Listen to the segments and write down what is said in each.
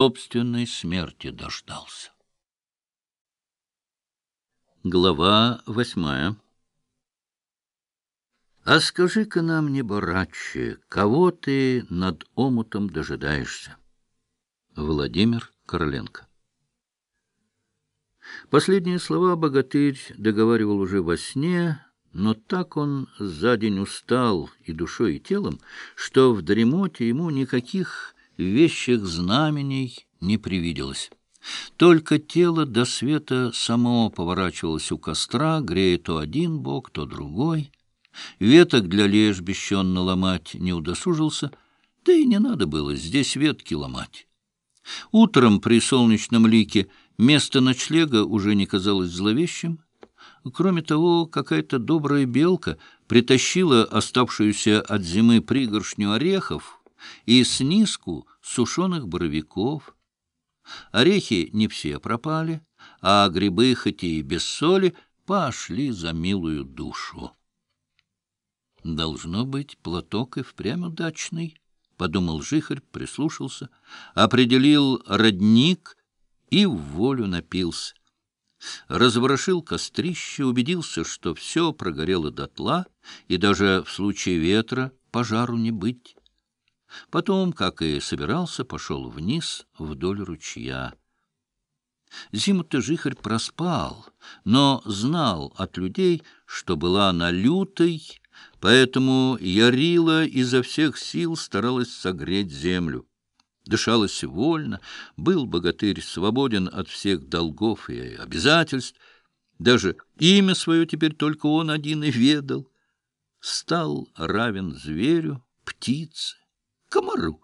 собственной смерти дождался. Глава восьмая А скажи-ка нам, не бараче, кого ты над омутом дожидаешься? Владимир Короленко Последние слова богатырь договаривал уже во сне, но так он за день устал и душой, и телом, что в дремоте ему никаких вещих знамений не привиделось. Только тело до света само поворачивалось у костра, грея то один бок, то другой. Веток для лежбища он наломать не удосужился, да и не надо было здесь ветки ломать. Утром при солнечном лике место ночлега уже не казалось зловещим. Кроме того, какая-то добрая белка притащила оставшуюся от зимы пригоршню орехов и снизку сушеных боровиков. Орехи не все пропали, а грибы, хоть и без соли, пошли за милую душу. Должно быть, платок и впрямь удачный, — подумал Жихарь, прислушался, определил родник и в волю напился. Разворошил кострище, убедился, что все прогорело дотла, и даже в случае ветра пожару не быть. Потом, как и собирался, пошел вниз вдоль ручья. Зиму-то жихарь проспал, но знал от людей, что была она лютой, поэтому Ярила изо всех сил старалась согреть землю. Дышалось вольно, был богатырь свободен от всех долгов и обязательств, даже имя свое теперь только он один и ведал. Стал равен зверю, птице, комару.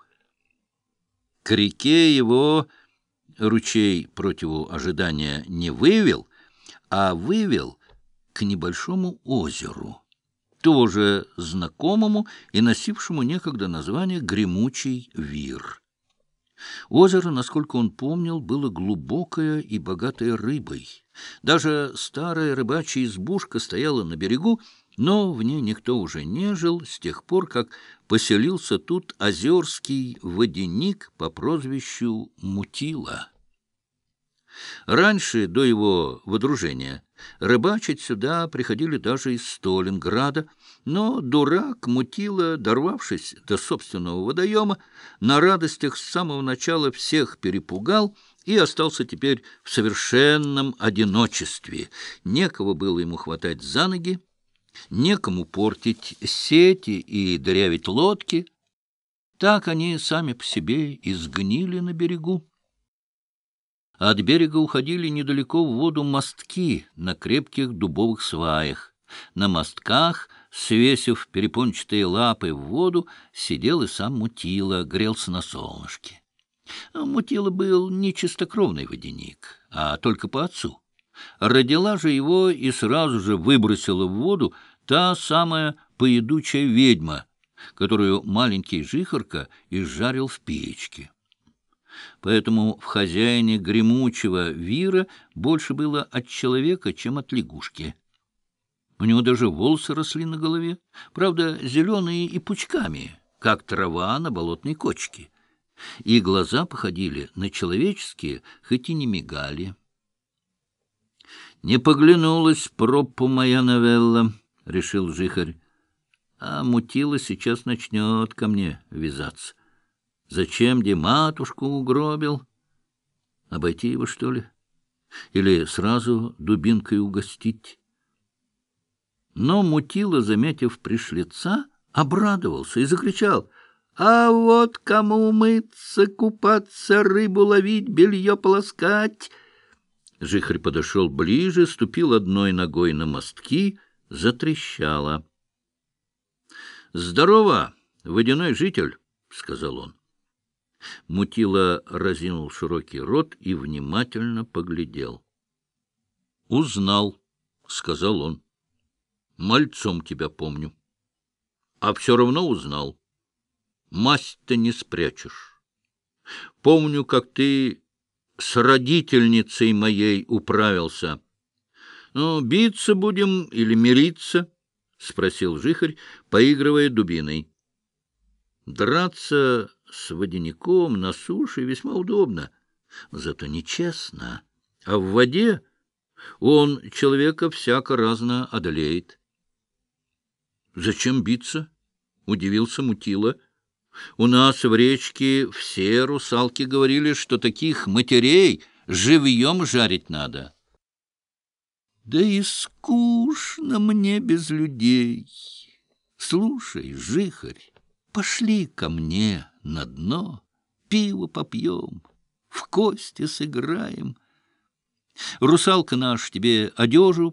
К реке его ручей против ожидания не вывел, а вывел к небольшому озеру, тоже знакомому и носившему некогда название «Гремучий вир». Озеро, насколько он помнил, было глубокое и богатое рыбой. Даже старая рыбачья избушка стояла на берегу, но в ней никто уже не жил с тех пор, как поселился тут озерский водяник по прозвищу Мутила. Раньше, до его водружения, рыбачить сюда приходили даже из Сталинграда, но дурак Мутила, дорвавшись до собственного водоема, на радостях с самого начала всех перепугал и остался теперь в совершенном одиночестве. Некого было ему хватать за ноги, некому портить сети и дырявить лодки. Так они сами по себе изгнили на берегу. От берега уходили недалеко в воду мостки на крепких дубовых сваях. На мостках, свесив перепончатые лапы в воду, сидел и сам Мутила, грелся на солнышке. Мутила был не чистокровный водяник, а только по отцу. Родила же его и сразу же выбросила в воду та самая поедучая ведьма, которую маленький жихарка изжарил в печке. Поэтому в хозяине гремучего вира больше было от человека, чем от лягушки. У него даже волосы росли на голове, правда, зеленые и пучками, как трава на болотной кочке. И глаза походили на человеческие, хоть и не мигали. «Не поглянулась пропу моя новелла», — решил Жихарь. «А мутила сейчас начнет ко мне вязаться». Зачем где матушку угробил? Обойти его, что ли? Или сразу дубинкой угостить? Но Мутила, заметив пришлица, обрадовался и закричал — а вот кому мыться, купаться, рыбу ловить, белье полоскать. Жихарь подошел ближе, ступил одной ногой на мостки, затрещало. — Здорово, водяной житель, — сказал он. Мутила разинул широкий рот и внимательно поглядел. — Узнал, — сказал он. — Мальцом тебя помню. А все равно узнал. Масть-то не спрячешь. Помню, как ты с родительницей моей управился. Ну, биться будем или мириться? — спросил жихарь, поигрывая дубиной. Драться с водяником на суше весьма удобно, зато нечестно. А в воде он человека всяко разно одолеет. — Зачем биться? — удивился Мутила. — У нас в речке все русалки говорили, что таких матерей живьем жарить надо. — Да и скучно мне без людей. Слушай, жихарь, пошли ко мне на дно, пиво попьем, в кости сыграем. Русалка наш тебе одежу